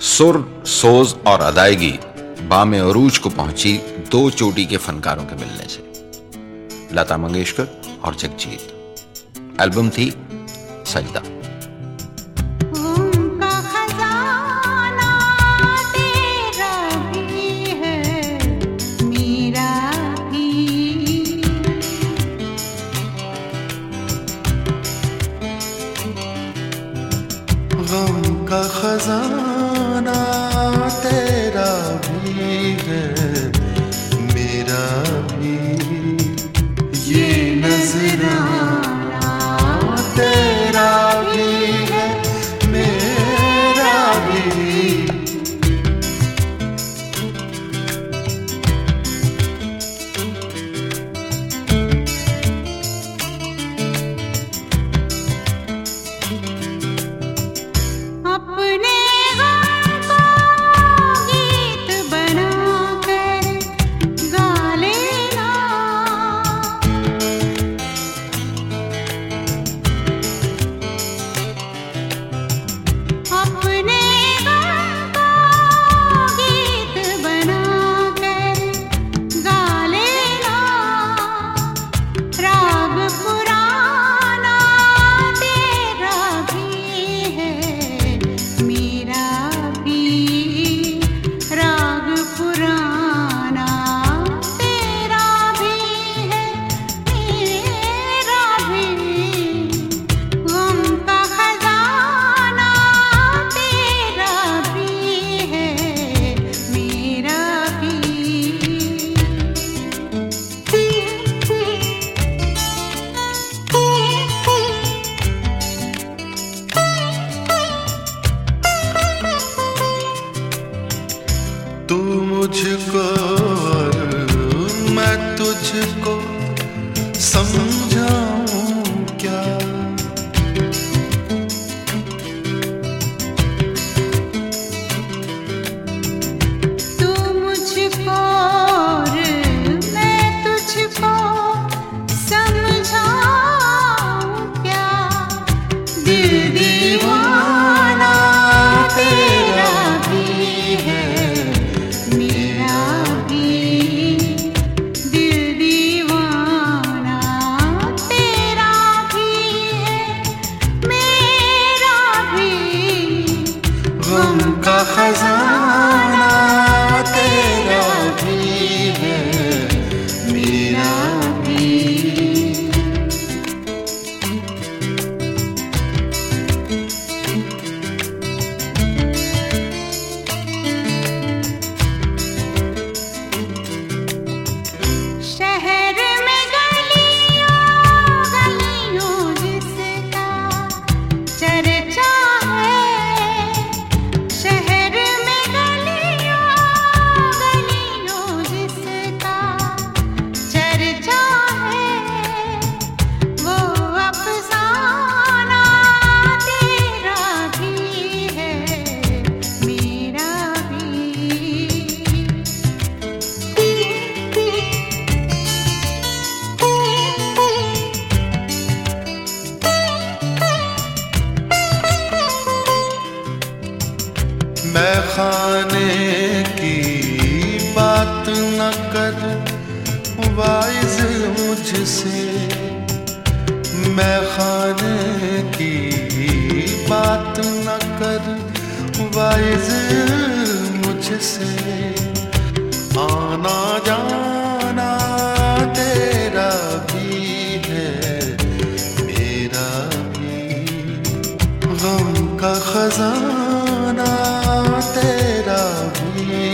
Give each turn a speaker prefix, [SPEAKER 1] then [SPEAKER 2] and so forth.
[SPEAKER 1] सुर, सोज और अदायगी बामे अरूज को पहुँची दो चोटी के फनकारों के मिलने से। लता मंगेशकर और जगजीत। एल्बम थी सजदा।
[SPEAKER 2] का खजाना तेरा भी है। मुझको खाने की बात न कर, वाइज मुझसे। मैं खाने की बात न कर, वाइज मुझसे। आना जाना तेरा भी है, मेरा भी। गम का खजाना me.